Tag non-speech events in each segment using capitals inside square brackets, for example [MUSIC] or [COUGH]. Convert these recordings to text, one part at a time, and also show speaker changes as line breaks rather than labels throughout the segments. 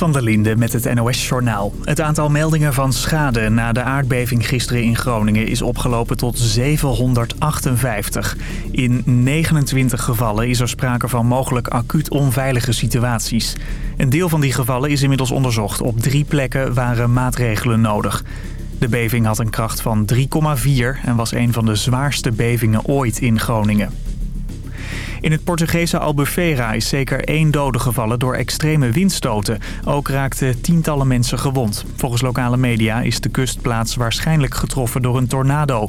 Van der Linde met het NOS-journaal. Het aantal meldingen van schade na de aardbeving gisteren in Groningen is opgelopen tot 758. In 29 gevallen is er sprake van mogelijk acuut onveilige situaties. Een deel van die gevallen is inmiddels onderzocht. Op drie plekken waren maatregelen nodig. De beving had een kracht van 3,4 en was een van de zwaarste bevingen ooit in Groningen. In het Portugese Albufeira is zeker één dode gevallen door extreme windstoten. Ook raakten tientallen mensen gewond. Volgens lokale media is de kustplaats waarschijnlijk getroffen door een tornado.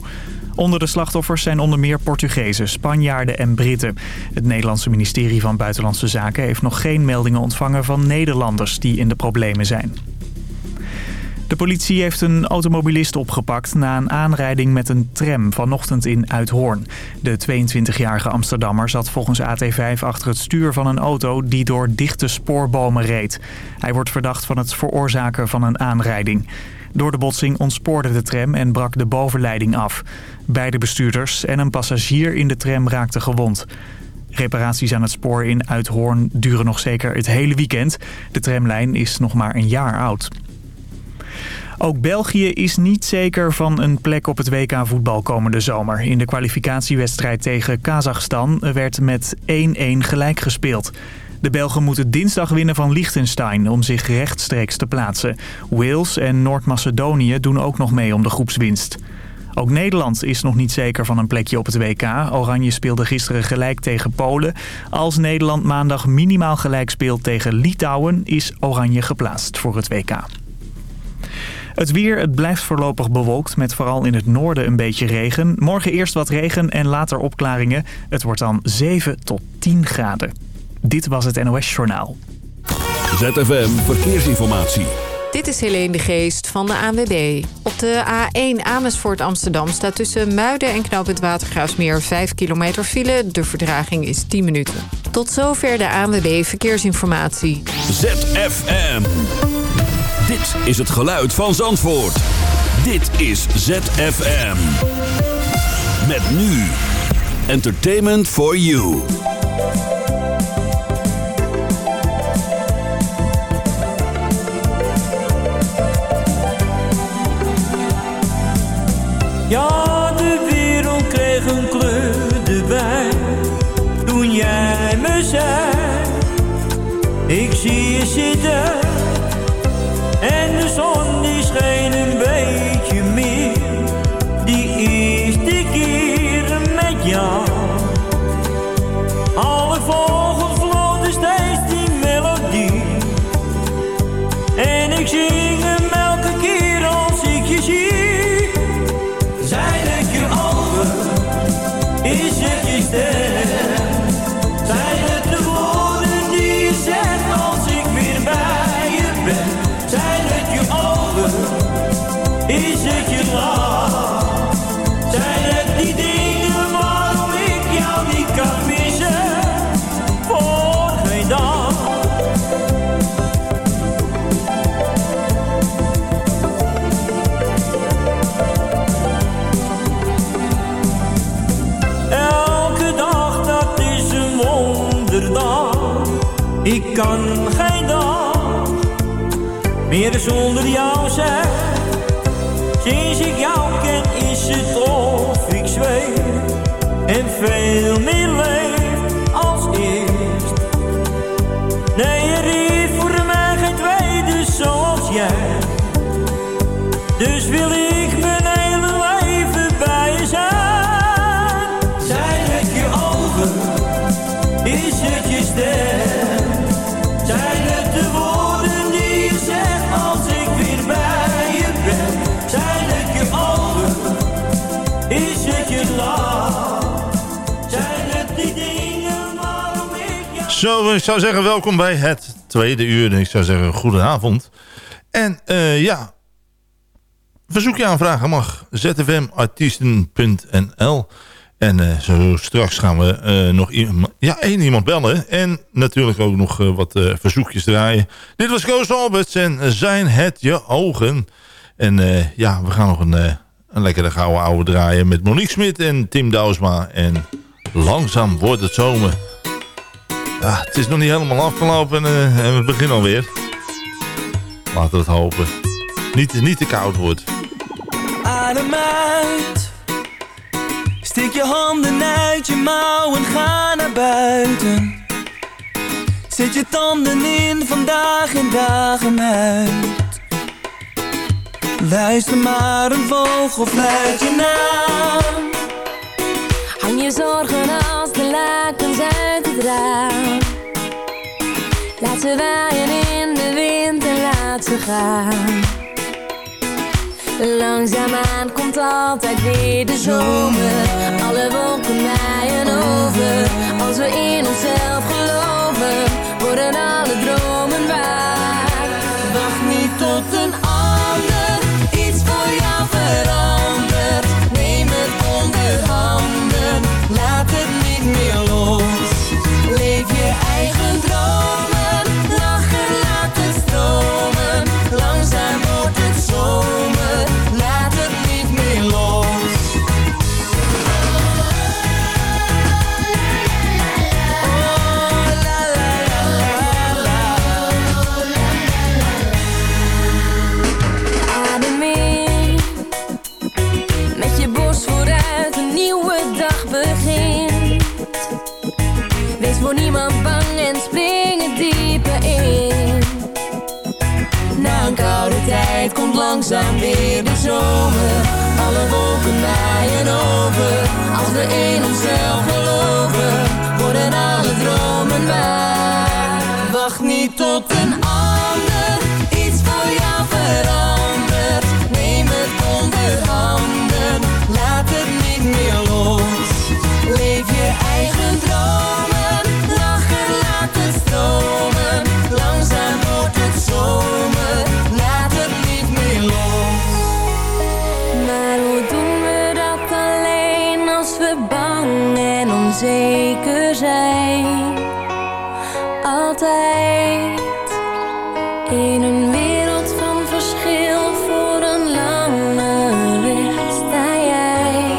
Onder de slachtoffers zijn onder meer Portugezen, Spanjaarden en Britten. Het Nederlandse ministerie van Buitenlandse Zaken heeft nog geen meldingen ontvangen van Nederlanders die in de problemen zijn. De politie heeft een automobilist opgepakt na een aanrijding met een tram vanochtend in Uithoorn. De 22-jarige Amsterdammer zat volgens AT5 achter het stuur van een auto die door dichte spoorbomen reed. Hij wordt verdacht van het veroorzaken van een aanrijding. Door de botsing ontspoorde de tram en brak de bovenleiding af. Beide bestuurders en een passagier in de tram raakten gewond. Reparaties aan het spoor in Uithoorn duren nog zeker het hele weekend. De tramlijn is nog maar een jaar oud. Ook België is niet zeker van een plek op het WK voetbal komende zomer. In de kwalificatiewedstrijd tegen Kazachstan werd met 1-1 gelijk gespeeld. De Belgen moeten dinsdag winnen van Liechtenstein om zich rechtstreeks te plaatsen. Wales en Noord-Macedonië doen ook nog mee om de groepswinst. Ook Nederland is nog niet zeker van een plekje op het WK. Oranje speelde gisteren gelijk tegen Polen. Als Nederland maandag minimaal gelijk speelt tegen Litouwen... is Oranje geplaatst voor het WK. Het weer, het blijft voorlopig bewolkt met vooral in het noorden een beetje regen. Morgen eerst wat regen en later opklaringen. Het wordt dan 7 tot 10 graden. Dit was het NOS Journaal.
ZFM Verkeersinformatie.
Dit is Helene de Geest van de ANWB. Op de A1 Amersfoort Amsterdam staat tussen Muiden en Knooppunt Watergraafsmeer 5 kilometer file. De verdraging is 10 minuten. Tot zover de ANWB Verkeersinformatie.
ZFM. Dit is het geluid van Zandvoort. Dit is ZFM. Met nu. Entertainment for you.
Ja, de wereld kreeg een kleur erbij. Toen jij me zei, ik zie je zitten. Kan geen dag meer zonder jou zijn. Sinds ik jou ken is het of ik zweef en veel meer leef
Zo, ik zou zeggen welkom bij het tweede uur. Ik zou zeggen goedenavond. En eh, ja, verzoekje aanvragen mag. zfmartiesten.nl En eh, zo straks gaan we eh, nog ja, één iemand bellen. En natuurlijk ook nog eh, wat eh, verzoekjes draaien. Dit was Koos Alberts en zijn het je ogen. En eh, ja, we gaan nog een, eh, een lekkere gouden oude draaien met Monique Smit en Tim Douwsma. En langzaam wordt het zomer. Ja, het is nog niet helemaal afgelopen en, eh, en we beginnen alweer. laten we het hopen. Niet, niet te koud wordt.
Adem uit. Steek je handen uit je mouwen, ga naar buiten. Zet je tanden in vandaag en dagen uit. Luister maar een vogel fluit je naam.
Hang je zorgen als de lakens uit het raam. Laat ze waaien in de wind en laat ze gaan. Langzaamaan komt altijd weer de zomer. Alle
langzaam weer de zomer. Alle wolken naaien over. Als we in onszelf
In een wereld van verschil voor een lange weg sta jij.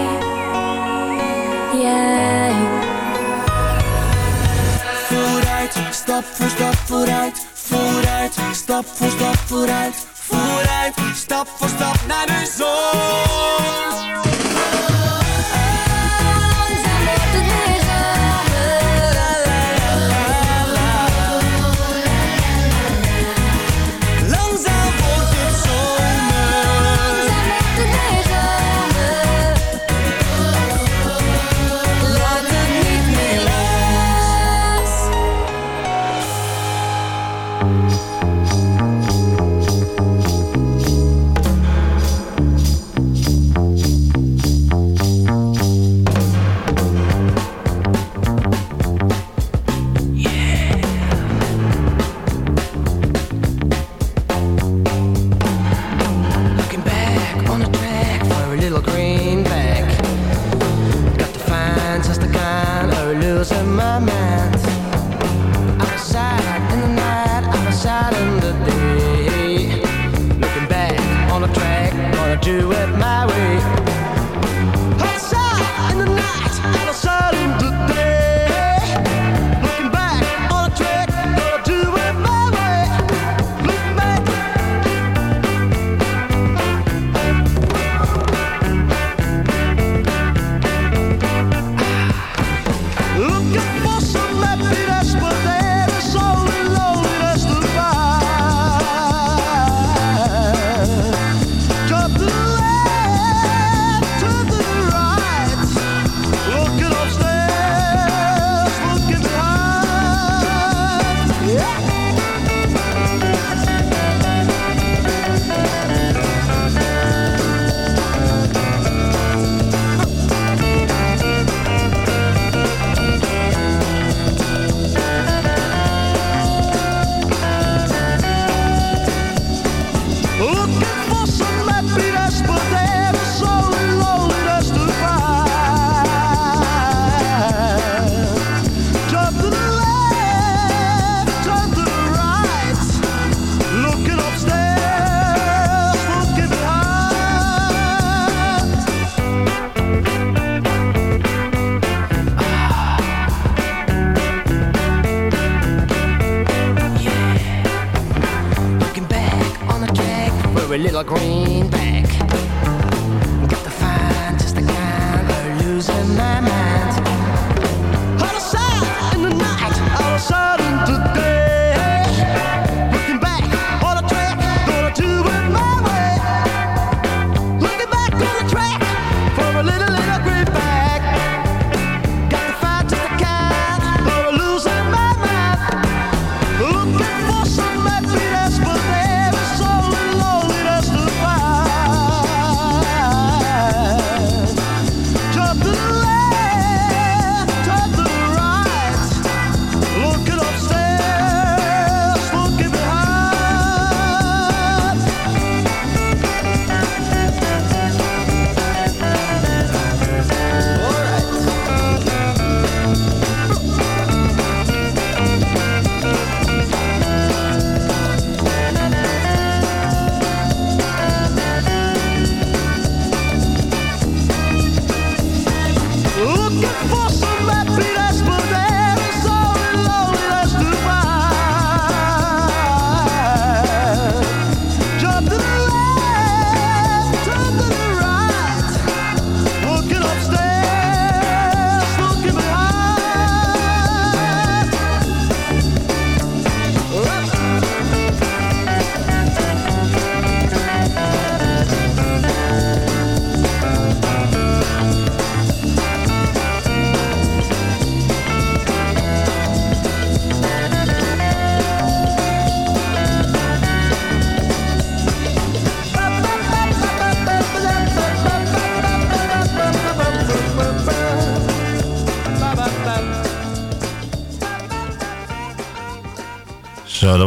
Jij.
Vooruit, stap voor stap vooruit. Vooruit, stap voor stap vooruit. Vooruit, stap voor stap naar de zon.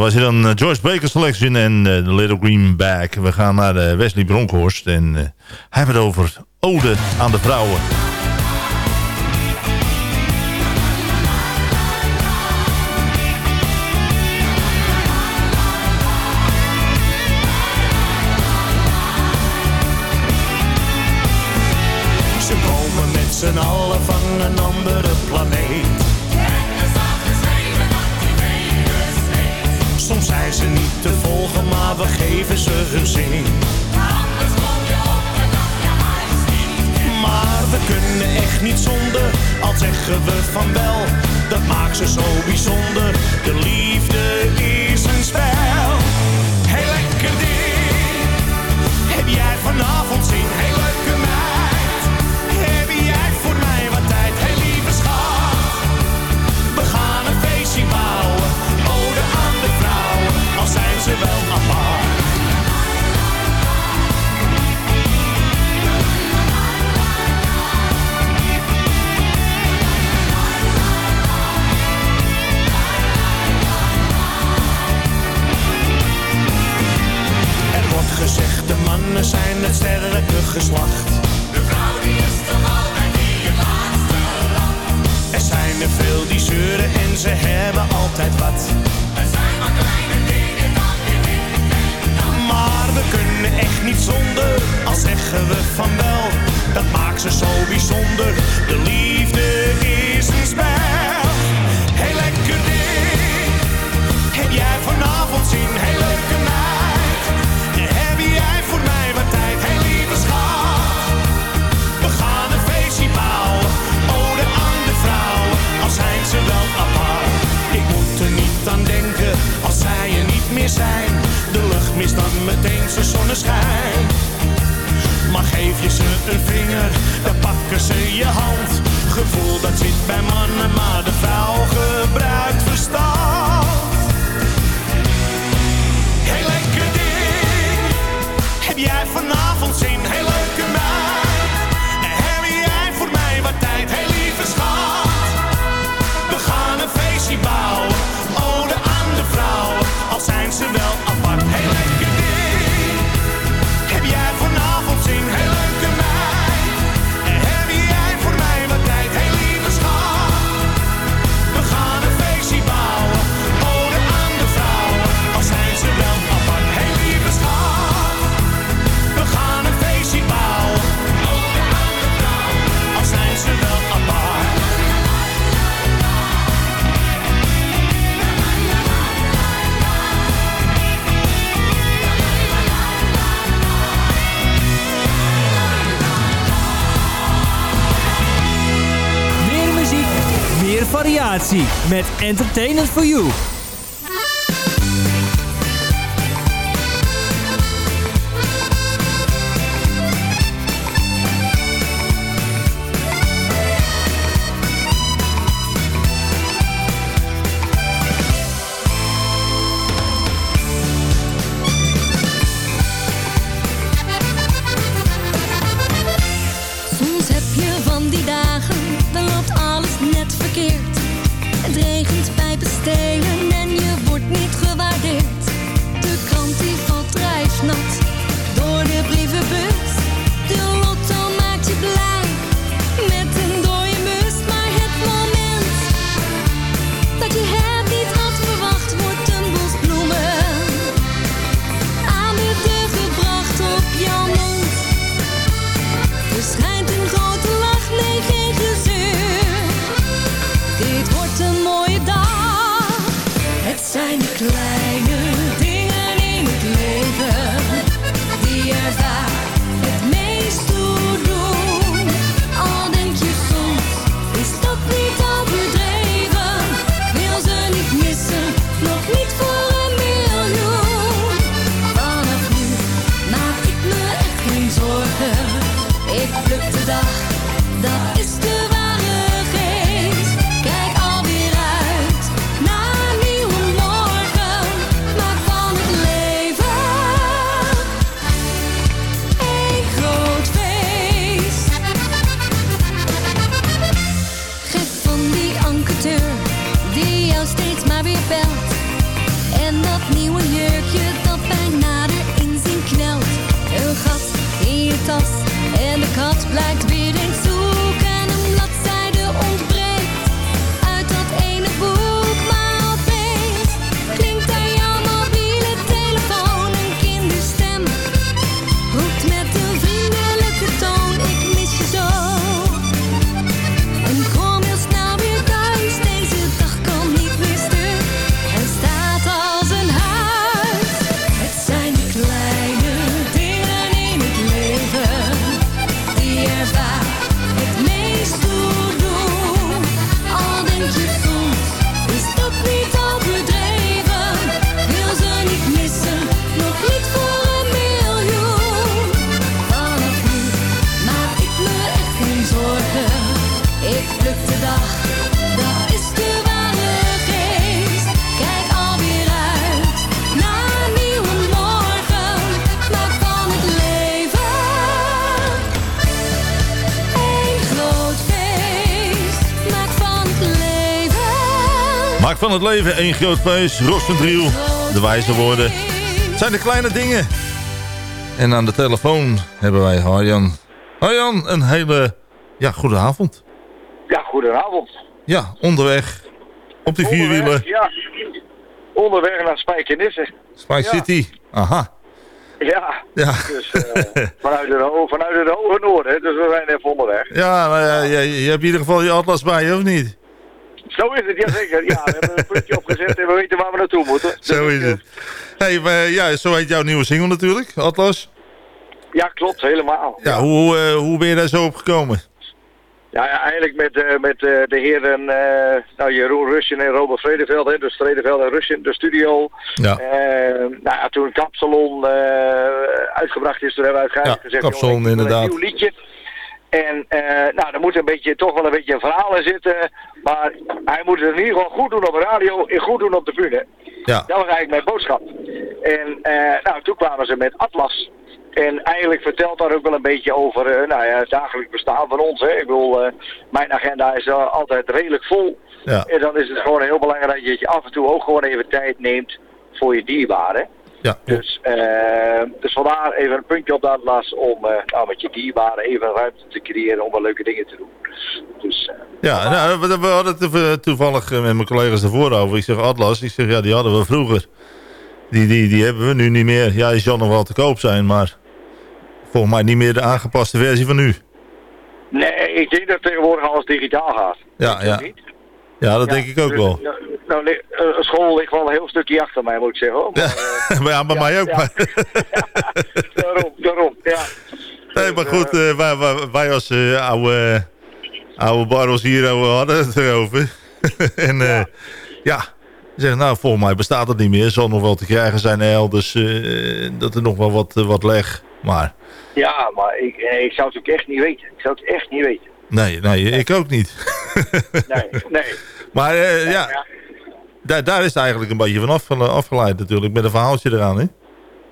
Was hier dan eh, George Baker Selection en eh, The Little Green Bag. We gaan naar eh, Wesley Bronkhorst en eh, hij heeft het over ode aan de vrouwen.
We geven ze hun zin. Maar we kunnen echt niet zonder, al zeggen we van wel. Dat maakt ze zo bijzonder, de liefde is een spel. Heel lekker ding, heb jij vanavond zin? Heel De vrouw die is toch altijd die het laatste lacht. Er zijn er veel die zeuren en ze hebben altijd wat. Er zijn maar kleine dingen dan weer Maar we kunnen echt niet zonder, al zeggen we van wel. Dat maakt ze zo bijzonder, de liefde is een spel. Heel lekker ding, heb jij vanavond zin? Heel zijn zonneschijn. Maar geef je ze een vinger, dan pakken ze je hand. Gevoel dat zit bij mannen, maar de vrouw gebruikt verstand. Heel lekker ding, heb jij vanavond zin? Heel leuke meid, heb jij voor mij wat tijd? Heel lieve schat, we gaan een feestje bouwen. Ode aan de vrouwen, al zijn ze wel
Zomervakantie met Entertainment for You.
En van het leven
één groot feest. Ros van Driel, de wijze woorden. Het zijn de kleine dingen. En aan de telefoon hebben wij Harjan. Harjan, een hele ja, goede avond.
Ja, goedenavond.
Ja, onderweg. Op die vierwielen.
Ja, onderweg naar Spijkenisse.
Spike City. Aha.
Ja,
Ja.
dus eh, [LAUGHS] vanuit, het vanuit het hoge noorden, dus we zijn even onderweg.
Ja, maar ja, je, je hebt in ieder geval je atlas bij je, of niet?
Zo is het, jazeker. Ja, we hebben een puntje opgezet en we weten waar we naartoe moeten.
Zo
Dus,
is
eh,
het. Hey, maar, ja, zo heet jouw nieuwe single natuurlijk, Atlas.
Ja, klopt, helemaal.
Ja, hoe, eh, hoe ben je daar zo op gekomen?
Ja, ja, eigenlijk met, eh, met eh, de heren eh, nou, Jeroen Rusjen en Robert Vredeveld, hè, dus Vredeveld en Rusjen, de studio.
Ja.
Eh, nou ja, toen Kapsalon eh, uitgebracht is, toen hebben we uiteindelijk
Ja,
gezegd...
Kapsalon, inderdaad.
Een nieuw liedje. En eh, nou, er moet een beetje, toch wel een beetje een verhaal in zitten. Maar hij moet het in ieder geval goed doen op de radio en goed doen op de bühne.
Ja.
Dat was eigenlijk mijn boodschap. En eh, nou, toen kwamen ze met Atlas. En eigenlijk vertelt dat ook wel een beetje over eh, nou ja, het dagelijks bestaan van ons. Hè. Ik bedoel, mijn agenda is altijd redelijk vol.
Ja.
En dan is het gewoon heel belangrijk dat je af en toe ook gewoon even tijd neemt voor je dierbaren.
Ja,
Dus, eh, dus vandaar even een puntje op de atlas om eh, nou, met je dierbaren even ruimte te creëren om wel leuke dingen te doen. Dus, eh,
Ja, nou, we, we hadden het toevallig eh, met mijn collega's ervoor over. Ik zeg Atlas, ik zeg ja, die hadden we vroeger. Die, die, die hebben we nu niet meer. Ja, die zal nog wel te koop zijn, maar volgens mij niet meer de aangepaste versie van nu.
nee, ik denk dat tegenwoordig alles digitaal gaat.
Ja, ja. Ja, dat
Ja,
denk ik ook
dus,
wel.
Nou, eh, een school ligt wel een heel stukje achter mij, moet ik zeggen. Hoor. Maar, eh, [LAUGHS]
Maar ja, bij mij ook.
ja.
Maar, [LAUGHS]
daarom, daarom, ja.
nee, maar goed, eh, wij, wij, als oude, oude barrels hier hadden het erover. [LAUGHS] en eh, ja, zeg nou, volgens mij bestaat het niet meer. Zal nog wel te krijgen zijn elders, dat er nog wel wat, wat leg. Maar
Ja, maar ik, ik zou het ook echt niet weten. Ik zou het echt niet weten.
nee, nee, ik ook niet.
Nee, nee.
maar ja, daar, daar is het eigenlijk een beetje van afge- afgeleid natuurlijk, met een verhaaltje eraan, hè?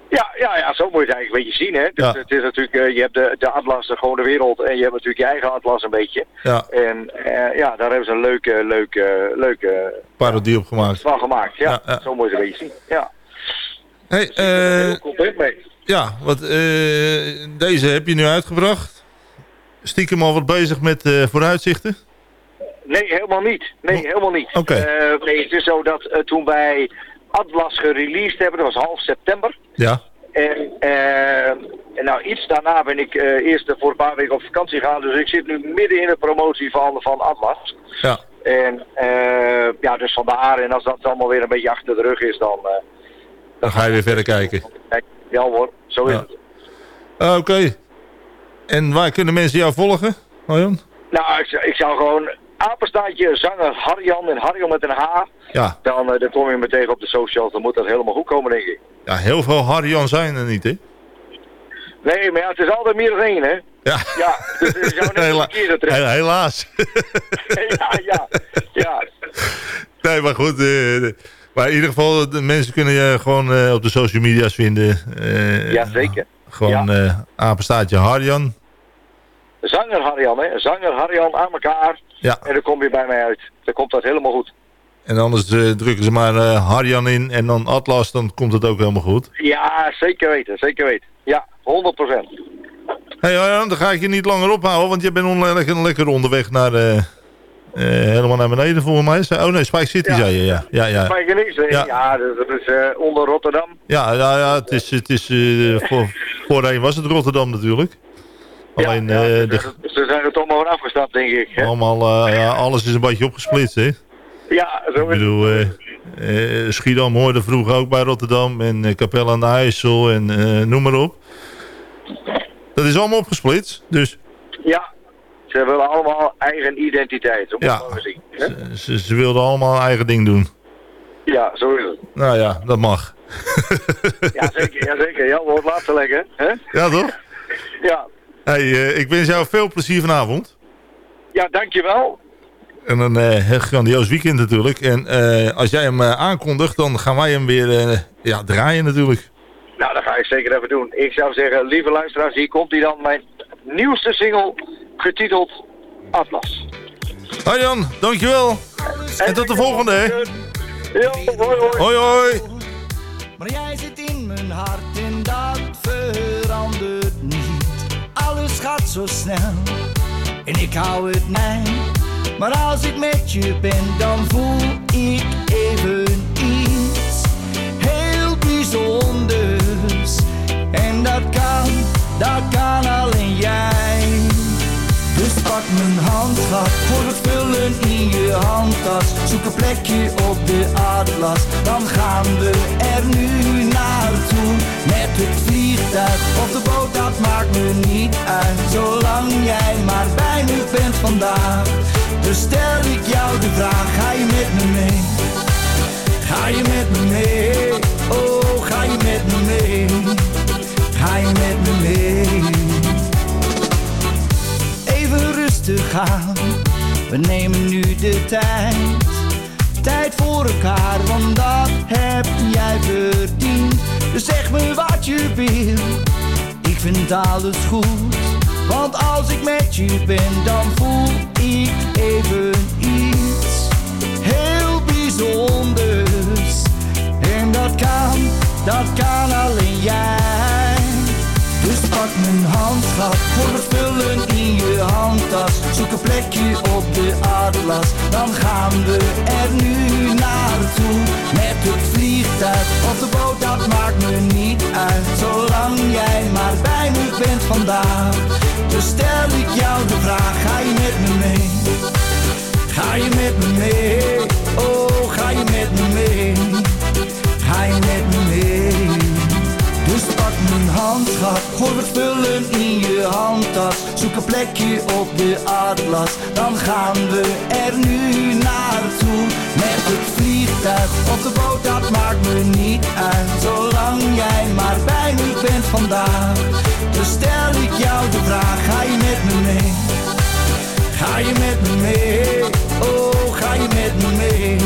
Ja, ja, ja, zo moet je het eigenlijk een beetje zien, hè. Dus
Ja.
het is natuurlijk, eh, je hebt de, de atlas, de gewone wereld, en je hebt natuurlijk je eigen atlas een beetje.
Ja,
En eh, ja, daar hebben ze een leuke, leuke, leuke
parodie opgemaakt.
van gemaakt. Ja, zo moet je het een beetje zien. Ja,
Hey, eh,
heel mee.
ja, wat, eh, deze heb je nu uitgebracht. Stiekem al wat bezig met eh, vooruitzichten?
Nee, helemaal niet. Nee, helemaal niet.
Oké.
Eh, nee, het is zo dat eh, toen wij Atlas gereleased hebben, dat was half september.
Ja,
En, en nou, iets daarna ben ik eerst voor een paar weken op vakantie gegaan. Dus ik zit nu midden in de promotie van, van Atlas.
ja.
En ja, dus vandaar. En als dat allemaal weer een beetje achter de rug is, dan... eh,
Dan ga je weer verder kijken.
kijk, ja hoor, zo is het.
Ah, Oké. En waar kunnen mensen jou volgen, Marjan?
Nou, ik, ik zou gewoon apenstaartje zanger Harjan en Harjan met een H.
Ja.
Dan, eh, dan kom je me tegen op de socials. Dan moet dat helemaal goed komen, denk ik.
ja, heel veel Harjan zijn er niet, hè?
Nee, maar ja, het is altijd meer dan één, hè?
Ja,
Ja, dus je zou [LAUGHS] net
Hela-
een keer terug.
he- helaas. [LAUGHS]
ja, ja, ja.
nee, maar goed. eh, maar in ieder geval, de mensen kunnen je gewoon eh, op de social media's vinden.
Ja, zeker.
Gewoon eh apenstaartje Harjan.
Zanger Harjan, hè? Zanger Harjan aan elkaar.
Ja.
En dan kom je bij mij uit. Dan komt dat helemaal goed.
En anders eh, drukken ze maar eh, Harjan in en dan Atlas, dan komt het ook helemaal goed.
Ja, zeker weten, zeker weten. Ja, 100 procent.
Hé hey, Harjan, dan ga ik je niet langer ophouden, want je bent lekker, lekker onderweg naar... eh, helemaal naar beneden volgens mij. Oh nee, Spike City
Ja.
zei je, ja. Ja, ja.
Niks, hè?
Ja.
Ja, dat is onder Rotterdam.
Ja, ja, ja het is, het is voor, voorheen was het Rotterdam natuurlijk. Alleen,
ja,
eh, de,
ze- zijn er toch maar van afgestapt, denk ik. Hè?
allemaal, eh, ja, alles is een beetje opgesplitst, hè.
Ja, zo
Ik
is het.
bedoel, eh, Schiedam hoorde vroeger ook bij Rotterdam en Capelle aan de IJssel en noem maar op. Dat is allemaal opgesplitst, dus
Ja, ze willen allemaal eigen identiteit. Zo moet
Ja.
zien. hè?
ze, ze wilden allemaal eigen ding doen.
Ja, zo is het.
Nou ja, dat mag.
Ja, zeker. Ja, zeker. Ja, wordt laatste lekker. Hè?
Ja, toch?
Ja.
Hey, eh, ik wens jou veel plezier vanavond.
ja, dankjewel.
En een eh, heel grandioos weekend natuurlijk. En eh, als jij hem aankondigt, dan gaan wij hem weer eh, ja, draaien natuurlijk.
Nou, dat ga ik zeker even doen. Ik zou zeggen, lieve luisteraars, hier komt hij dan. Mijn nieuwste single, getiteld Atlas.
Hoi Jan, dankjewel. En tot de volgende, hè.
Ja, hoi hoi.
Hoi hoi.
Maar jij zit in mijn hart en dat verandert. Alles gaat zo snel en ik hou het mijn. Maar als ik met je ben, dan voel ik even iets heel bijzonders. En dat kan, dat kan alleen jij. Dus pak mijn handvat voor het vullen in je handtas. Zoek een plekje op de atlas, dan gaan we er nu naartoe. Met het vliegtuig of de boot, dat maakt me niet uit. Zolang jij maar bij me bent vandaag. Dus stel ik jou de vraag, ga je met me mee? Ga je met me mee? Oh, ga je met me mee? Ga je met me mee? We nemen nu de tijd, tijd voor elkaar, want dat heb jij verdiend. Dus zeg me wat je wil, ik vind alles goed. Want als ik met je ben, dan voel ik even iets heel bijzonders. En dat kan, dat plekje op de atlas, dan gaan we er nu naartoe. Met het vliegtuig of de boot, dat maakt me niet uit. Zolang jij maar bij me bent vandaag. Dus stel ik jou de vraag, ga je met me mee? Ga je met me mee? Oh, ga je met me mee? Ga je met me mee?
Een handschat. Gooi wat spullen in je handtas. Zoek een plekje op de atlas. Dan gaan we er nu naartoe. Met het vliegtuig of de boot, dat maakt me niet uit. Zolang jij maar bij me bent vandaag. Dus stel ik jou de vraag, ga je met me mee? Ga je met me mee? Oh, ga je met me mee?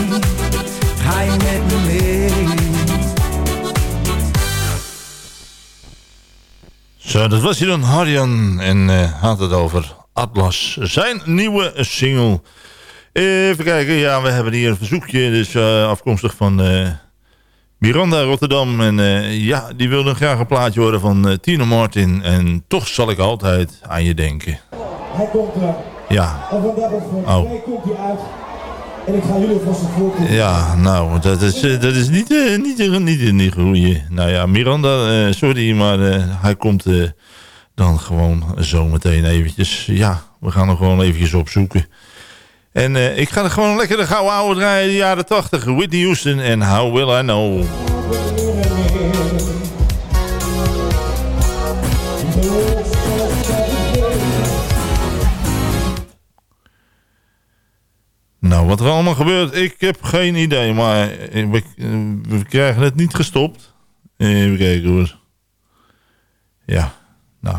Ga je met me mee?
Zo, dat was hier dan Harjan en eh, had het over Atlas, zijn nieuwe single. Even kijken, ja, we hebben hier een verzoekje, dus eh, afkomstig van eh, Miranda Rotterdam. En ja, die wilde graag een plaatje horen van Tino Martin. En toch zal ik altijd aan je denken.
Hij komt er.
Ja,
En vandaag of
Oh.
komt hij uit. En ik ga jullie alvast een voorkeur.
ja nou, dat is, eh, dat is niet, eh, niet, niet, niet, niet goeie. Nou ja, Miranda, sorry, maar hij komt dan gewoon zo meteen eventjes. Ja, we gaan hem gewoon eventjes opzoeken. En ik ga er gewoon lekker de gouden oude draaien, de jaren 80. Whitney Houston en How Will I Know. Wat er allemaal gebeurt, ik heb geen idee. Maar eh, we, eh, we krijgen het niet gestopt. Even kijken hoor. Ja, nou.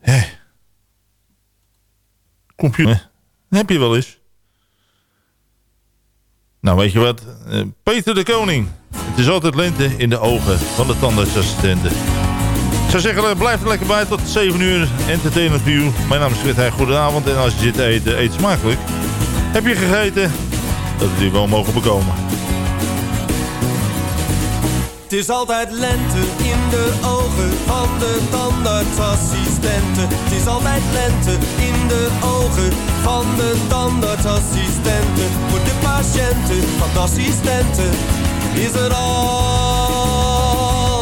Hé. Computer. Heb je wel eens. Nou, weet je wat? Eh, Peter de Koning. Het is altijd lente in de ogen van de tandartsassistenten. Zou zeggen, blijf er lekker bij tot 7 uur. Entertainment View. Mijn naam is Heij. Goedenavond. En als je zit te eten, eet smakelijk. Heb je gegeten? Dat we die wel mogen bekomen.
Het is altijd lente in de ogen van de tandartsassistenten. Het is altijd lente in de ogen van de tandartsassistenten. Voor de patiënten van de assistenten is er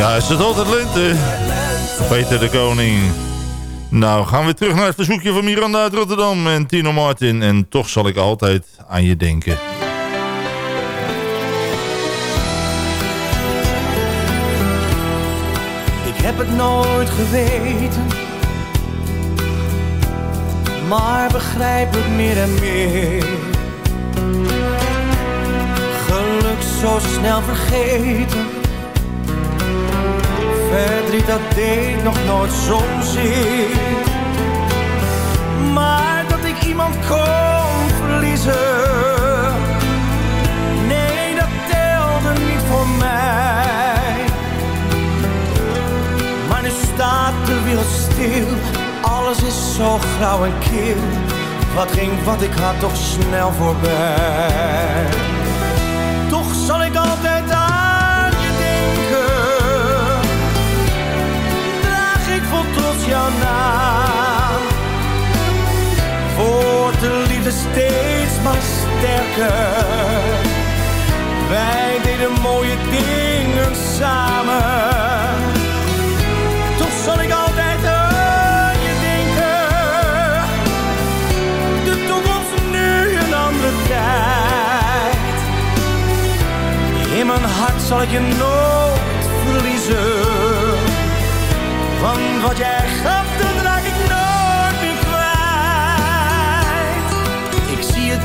Ja, is het altijd lente? Peter de Koning. Nou, gaan we terug naar het verzoekje van Miranda uit Rotterdam en Tino Martin. En toch zal ik altijd aan je denken.
Ik heb het nooit geweten.
maar begrijp het meer en meer. Geluk zo snel vergeten. Verdriet dat deed nog nooit zo'n zeer. Maar dat ik iemand kon verliezen. Nee, dat telde niet voor mij. Maar nu staat de wereld stil. Alles is zo grauw en kil. Wat ging wat ik had toch snel voorbij. Wordt de liefde steeds maar sterker. Wij deden mooie dingen samen. Toch zal ik altijd aan je denken. De toekomst nu een andere tijd. In mijn hart zal ik je nooit verliezen. Want wat jij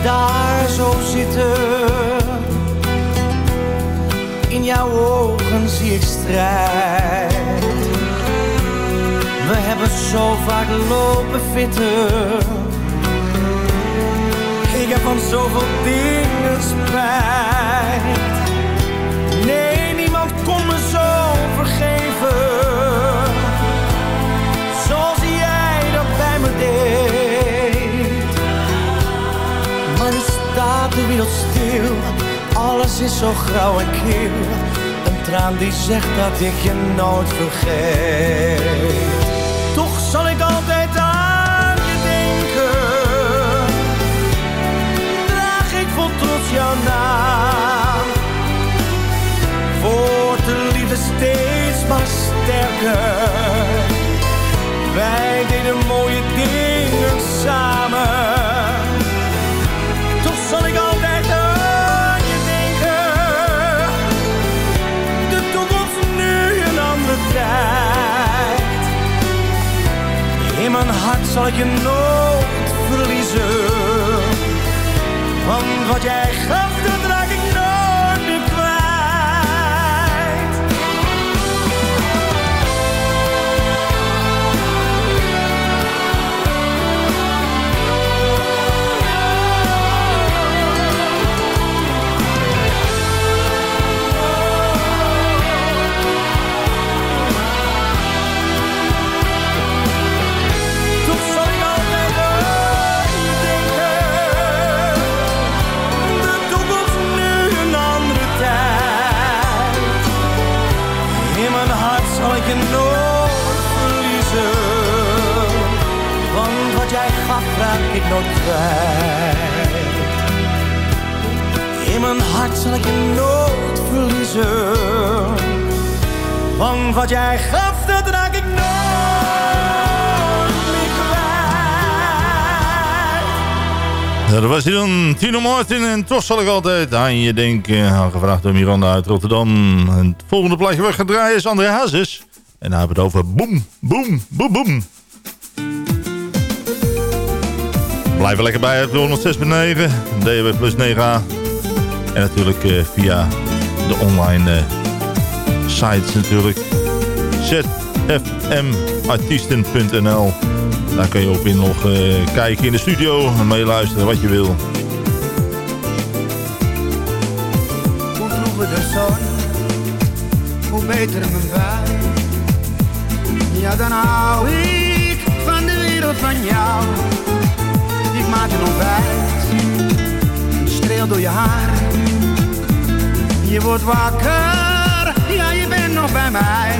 daar zo zitten. In jouw ogen zie ik strijd. We hebben zo vaak lopen fitten. Ik heb van zoveel dingen spijt. Stil. Alles is zo grauw en kil. Een traan die zegt dat ik je nooit vergeet. Toch zal ik altijd aan je denken. Draag ik vol trots jouw naam. Wordt de liefde steeds maar sterker. Wij deden mooie dingen In mijn hart zal ik je nooit verliezen. Want wat jij gaf, nooit kwijt. In mijn hart zal ik je nooit verliezen. Want wat jij gaf, dat raak ik nooit
dat was hij dan, Tino Martin. En toch zal ik altijd aan je denken. Aangevraagd door Miranda uit Rotterdam. En het volgende plaatje wat gaat draaien is André Hazes. En dan hebben we het over boem, boem, boem, boem. Blijf er lekker bij de 106.9, DW plus 9a. En natuurlijk eh, via de online eh, sites natuurlijk. zfmartiesten.nl Daar kun je op in nog eh, kijken in de studio en meeluisteren wat je wil.
Hoe vroeger de zon, hoe beter mijn wijn. Ja, dan hou ik van de wereld van jou. Maak een ontbijt, streel door je haar. Je wordt wakker, ja, je bent nog bij mij.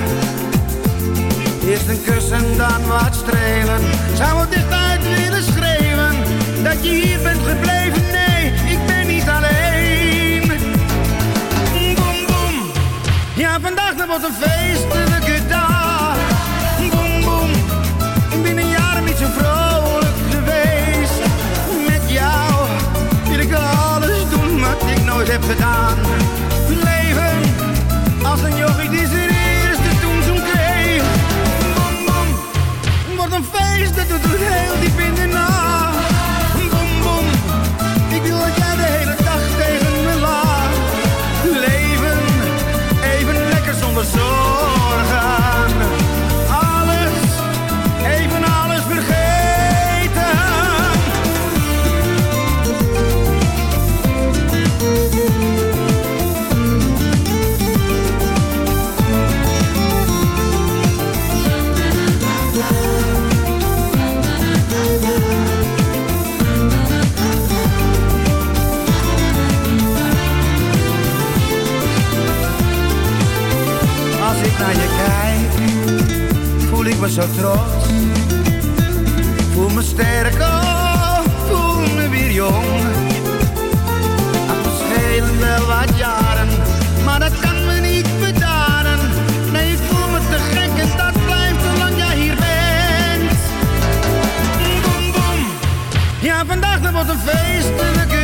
Eerst een kus en dan wat strelen. Zou het dichteruit willen schreeuwen dat je hier bent gebleven? Nee, ik ben niet alleen. Boem, boem. Ja, vandaag dat wordt een feestelijke heb gedaan. Leven als een jochie die zijn eerste toen zo'n kreeg. Bom, bom. Wordt een feest dat doet heel diep in de nacht.
Zo trots. Voel me sterk, oh, voel me weer jong. We schelen wel wat jaren, maar dat kan me niet bedaren. Nee, ik voel me te gek en dat blijft zolang jij hier bent. Boom, boom. Ja, vandaag dat wordt een feestelijke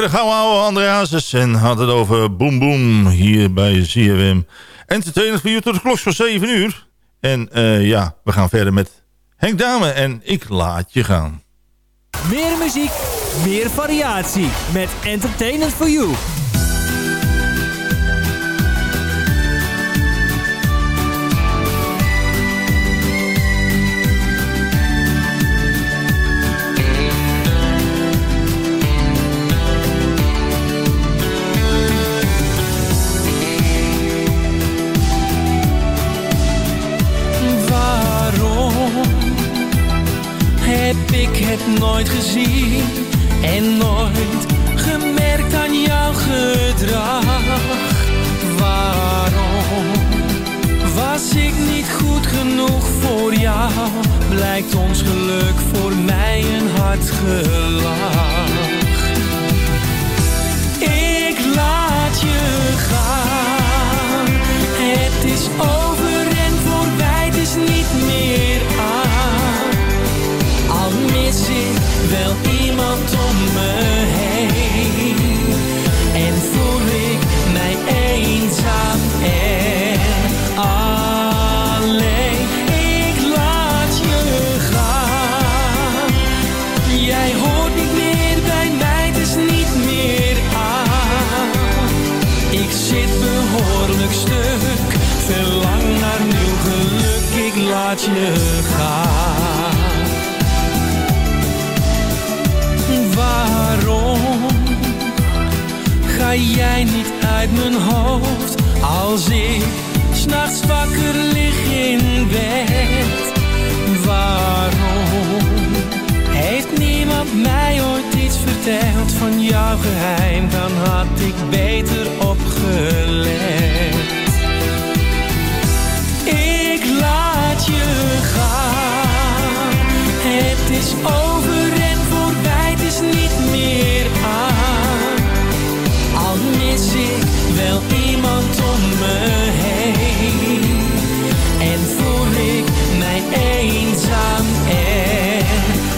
lekkere gauw ouwe. En had het over Boom Boom hier bij ZFM. Entertainment voor u tot de klok van 7 uur. En eh, ja, we gaan verder met Henk Dame en Ik Laat Je Gaan.
Meer muziek, meer variatie. Met Entertainment for You.
Heb ik het nooit gezien en nooit gemerkt aan jouw gedrag? Waarom was ik niet goed genoeg voor jou? Blijkt ons geluk voor mij een hard gelach. Ik laat je gaan. Het is over wel iemand om me heen. En voel ik mij eenzaam en alleen. Ik laat je gaan. Jij hoort niet meer bij mij, is niet meer aan. Ik zit behoorlijk stuk, verlang naar nieuw geluk, ik laat je gaan. Jij niet uit mijn hoofd als ik s'nachts wakker lig in bed? Waarom heeft niemand mij ooit iets verteld van jouw geheim? Dan had ik beter opgelet. Ik laat je gaan. Het is over En voel ik mij eenzaam en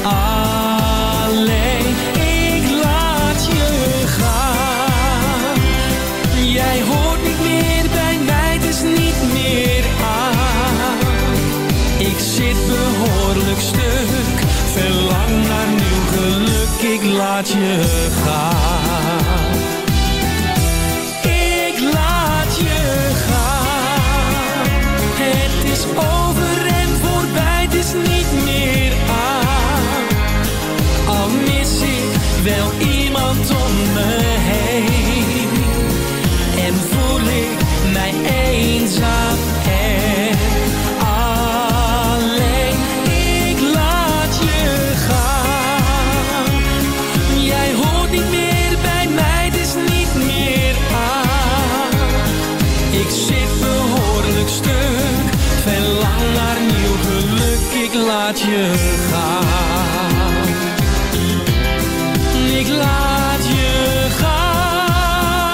alleen. Ik laat je gaan. Jij hoort niet meer bij mij, is niet meer aan. Ik zit behoorlijk stuk, verlang naar nieuw geluk, ik laat je gaan. Je. Ik laat je gaan.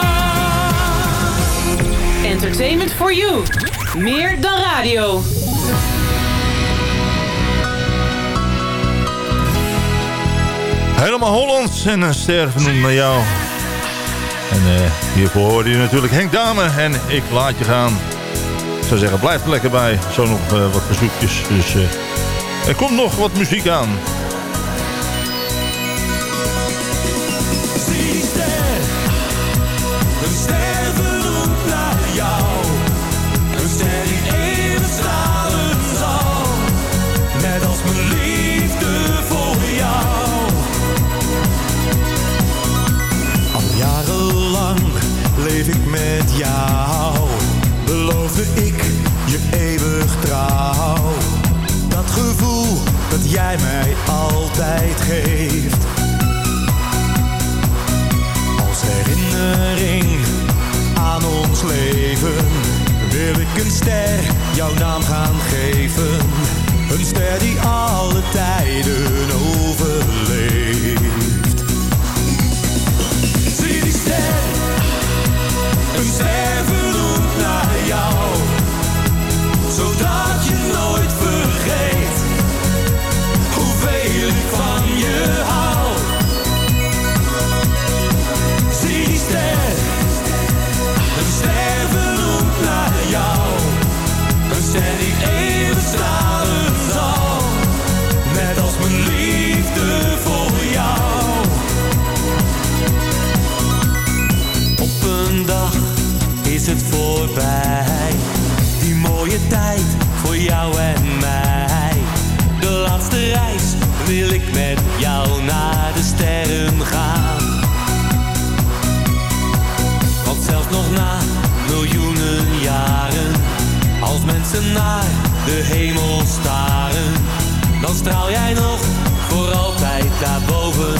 Entertainment for you. Meer dan radio.
Helemaal Hollands en een ster naar jou. En eh, hiervoor hoorde je natuurlijk Henk Dame en Ik Laat Je Gaan. Ik zou zeggen, blijf er lekker bij. Zo nog eh, wat verzoekjes. Dus eh, er komt nog wat muziek aan.
Altijd geeft. Als herinnering aan ons leven wil ik een ster jouw naam gaan geven. Een ster die alle tijden overleeft. Zie die ster, een ster vernoemd naar jou. Zodat de hemel staren, dan straal jij nog voor altijd daarboven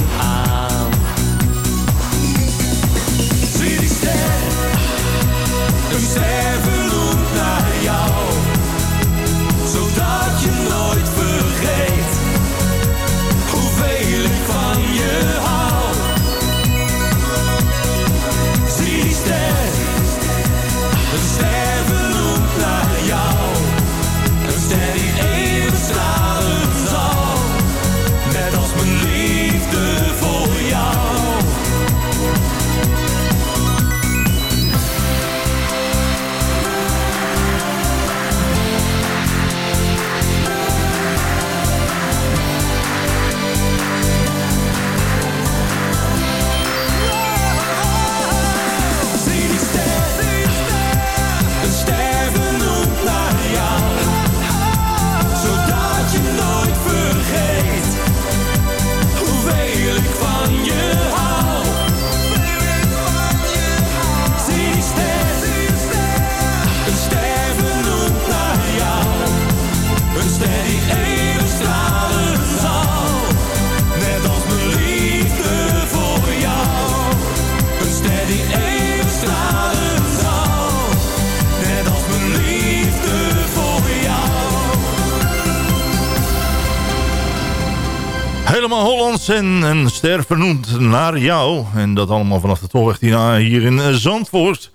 Helemaal Hollands en een ster vernoemd naar jou. En dat allemaal vanaf de Tolweg 10A hier in eh, Zandvoort.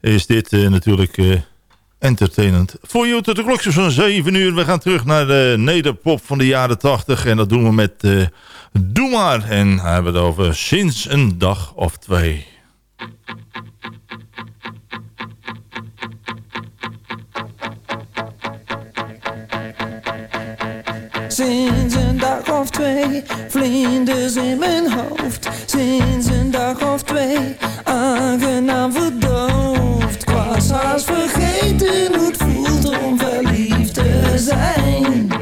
Is dit eh, natuurlijk eh, entertainend. Voor jou tot de klokjes van 7 uur. We gaan terug naar de nederpop van de jaren 80. En dat doen we met eh, Doe Maar. En we hebben het over sinds een dag of twee.
Sinds een dag of twee, vlinders in mijn hoofd. Sinds een dag of twee, aangenaam verdoofd. Ik was haast vergeten hoe het voelt om verliefd te zijn.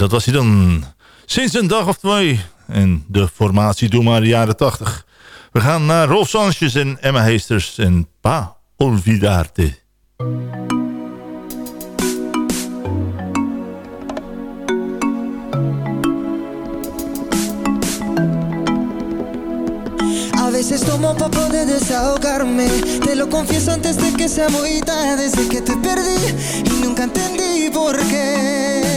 Dat was hij dan sinds een dag of twee. En de formatie Doe maar de jaren tachtig. We gaan naar Rolf Sanchez en Emma Heesters en Pa Olvidarte.
Veces tomo pa' poder desahogarme Te lo confieso antes de que sea muy tarde Desde que te perdí y nunca entendí por qué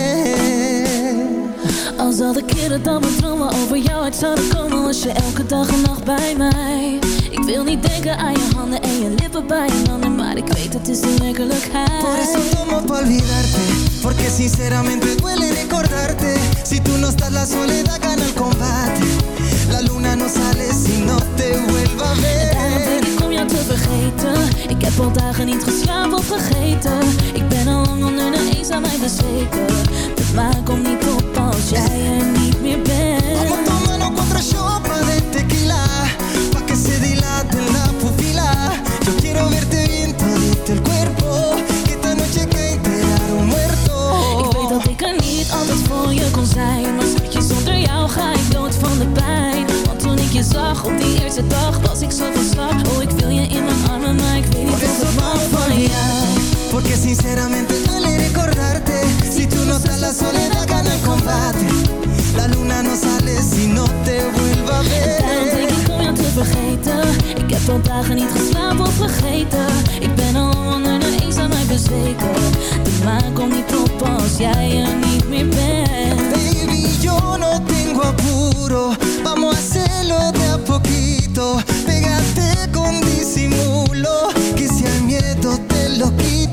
Als al de keren dat mijn dromen over jou uit zouden komen Was je elke dag en nacht bij mij. Ik wil niet denken aan je handen en je lippen bij je handen Maar ik weet het is de werkelijkheid.
Por eso tomo pa' olvidarte Porque sinceramente duele recordarte. Si tú no estás la soledad gana el combate. La luna no sale si no te vuelva a ver
Daarom denk ik om jou te vergeten. Ik heb al dagen niet geslapen of vergeten. Ik ben al lang onder de eenzaamheid bezweken. De maan komt niet op als jij er niet meer bent.
Vamos tomando contra chopa de tequila. Pa' que se dilate la pupila Yo quiero verte bien todito el cuerpo. Que esta noche que enterar un muerto.
Ik weet dat ik er niet altijd voor je kon zijn. Maar schatje, zonder jou ga ik dood van de pijn. Want toen ik je zag op die eerste dag Was ik zo van slag. Oh, ik wil je in mijn armen Maar ik weet niet of ik mag van jou
Porque sinceramente duele recordarte. Si tú no estás la soledad gana el combate. La luna no sale si no te vuelva a
Daarom denk
ver
ik om jou te vergeten. Ik heb al dagen niet geslapen of vergeten. Ik ben al onder de eenzaamheid bezweken. De maan komt niet op als jij er niet meer bent.
Baby, yo no tengo apuro. Vamos a hacerlo de a poquito. Pégate con disimulo. Que si el miedo te lo quito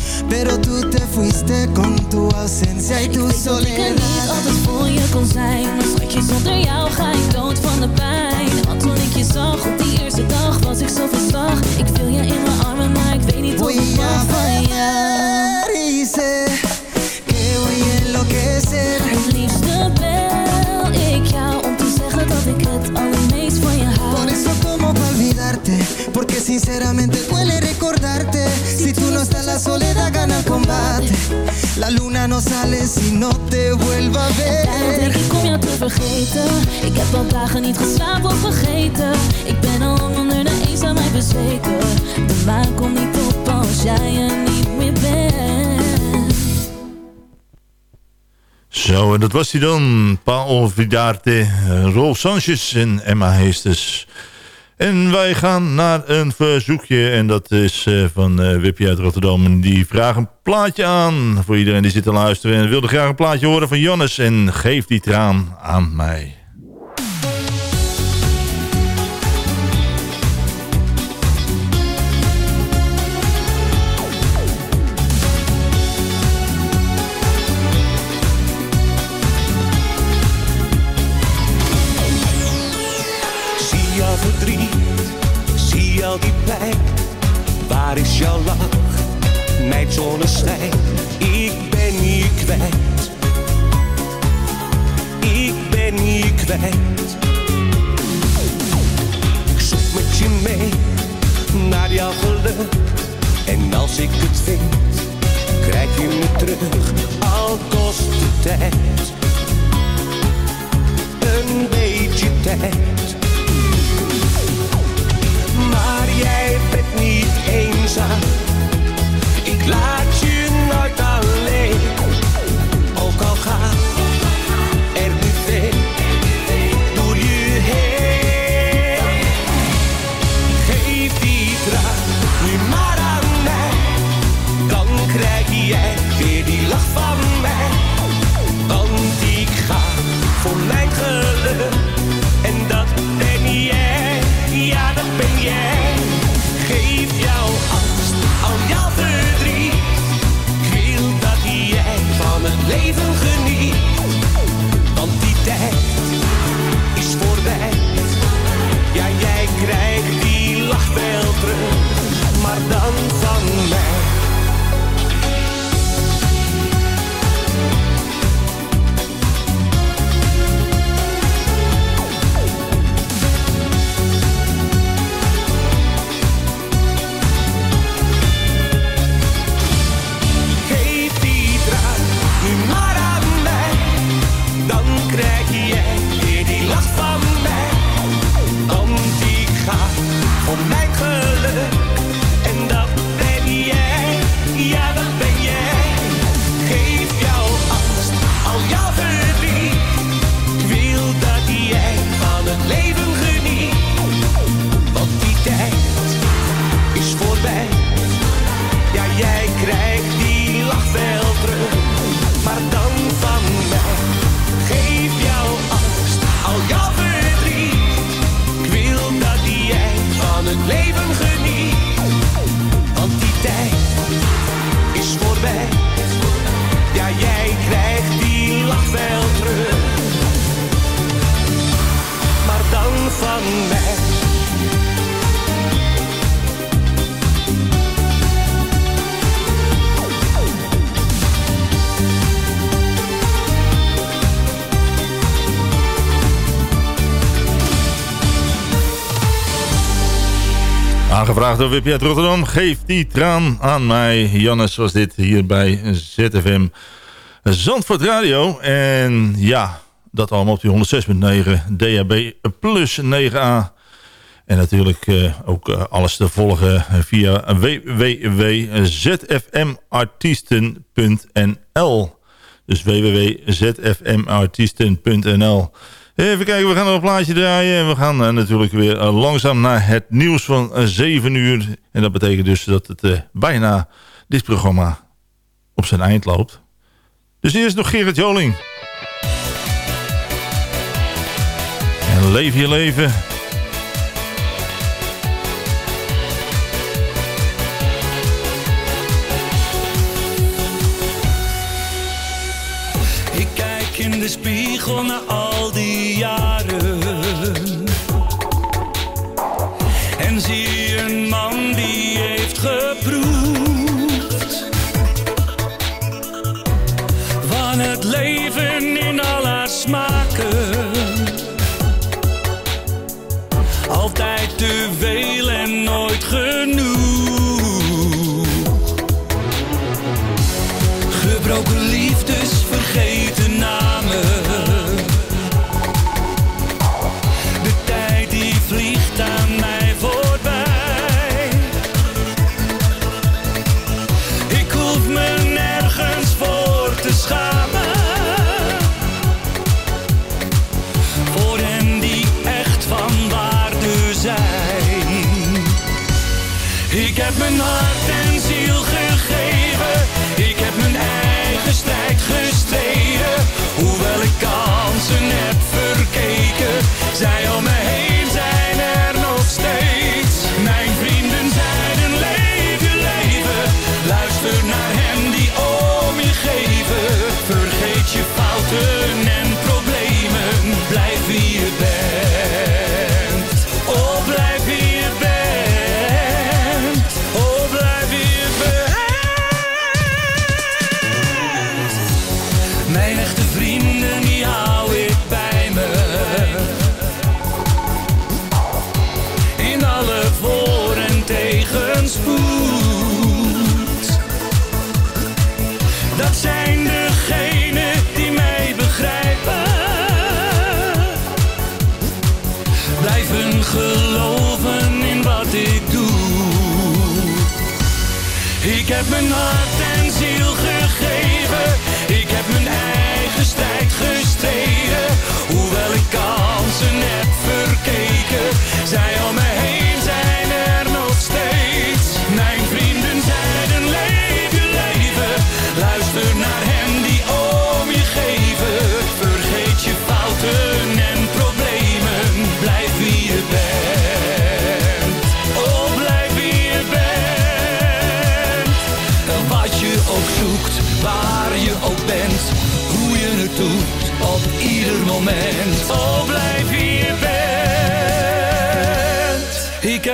Pero tú te fuiste con tu ausencia y tu
Ik dat ik er niet
soledad.
altijd voor je kon zijn Maar schatje, zonder jou ga ik dood van de pijn. Want toen ik je zag op die eerste dag was ik zo van slag Ik wil je in mijn armen, maar ik weet niet of ik mag van
y sé que voy a enloquecer olvidarte Porque sinceramente duele recordarte Si tú no estás la soledad gana el combate. La luna no sale si no te vuelva a
Daarom denk
ver.
ik om jou te vergeten. Ik heb al dagen niet geslapen of vergeten. Ik ben al onder de eenzaamheid bezweken. De maan komt niet op als jij er niet meer bent.
Zo, en dat was hij dan. Paul Vidarte, Rolf Sanchez en Emma Heesters. En wij gaan naar een verzoekje. En dat is eh, van eh Wippie uit Rotterdam. En die vraagt een plaatje aan voor iedereen die zit te luisteren. En wilde graag een plaatje horen van Jannes. En geef die traan aan mij.
Jouw lach, mijn zonneschijn? Ik ben je kwijt. Ik ben je kwijt. Ik zoek met je mee naar jouw geluk. En als ik het vind,
Aangevraagd door Wippie uit Rotterdam. Geef die traan aan mij. Jannes was dit hier bij ZFM Zandvoort Radio. En ja, dat allemaal op die 106.9 DHB plus 9A. En natuurlijk eh, ook eh, alles te volgen via www.zfmartiesten.nl Dus www.zfmartiesten.nl Even kijken, we gaan nog een plaatje draaien. En we gaan eh, natuurlijk weer eh, langzaam naar het nieuws van eh, 7 uur. En dat betekent dus dat het eh, bijna dit programma op zijn eind loopt. Dus eerst nog Gerrit Joling. En leef je leven.
Ik kijk in de spiegel na gebroken liefde.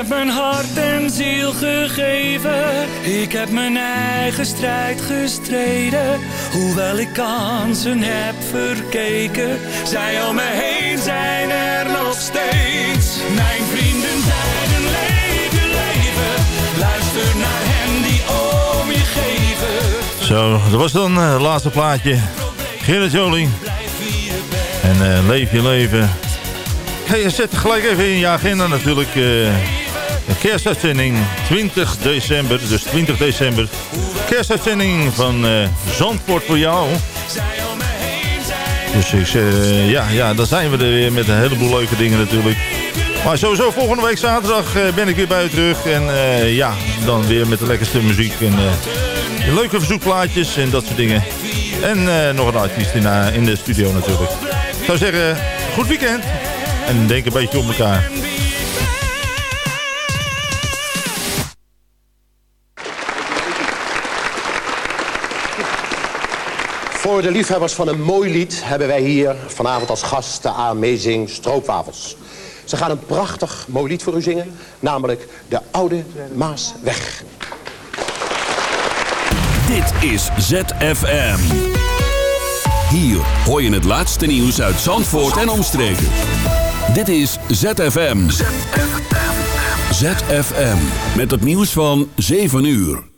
Heb mijn hart en ziel gegeven, ik heb mijn eigen strijd gestreden. Hoewel ik kansen heb verkeken, zij om me heen zijn er nog steeds. Mijn vrienden zeiden leef je leven, luister naar hen die om je geven.
Zo, dat was dan eh, het laatste plaatje. Gerrit Joling. En eh, leef je leven. Hey, zet gelijk even in je agenda natuurlijk. eh, kerstuitzending 20 december. Dus 20 december. Kerstuitzending van Zandvoort voor jou. Dus ik eh, ja, ja, dan zijn we er weer met een heleboel leuke dingen natuurlijk. Maar sowieso volgende week zaterdag eh, ben ik weer bij u terug. En ja, dan weer met de lekkerste muziek. En leuke verzoekplaatjes en dat soort dingen. En nog een artiest in, in de studio natuurlijk. Ik zou zeggen, goed weekend. En denk een beetje om elkaar.
Voor de liefhebbers van een mooi lied hebben wij hier vanavond als gast de Amazing Stroopwafels. Ze gaan een prachtig mooi lied voor u zingen, namelijk De Oude Maasweg.
Dit is ZFM. Hier hoor je het laatste nieuws uit Zandvoort en omstreken. Dit is ZFM. ZFM. Met het nieuws van 7 uur.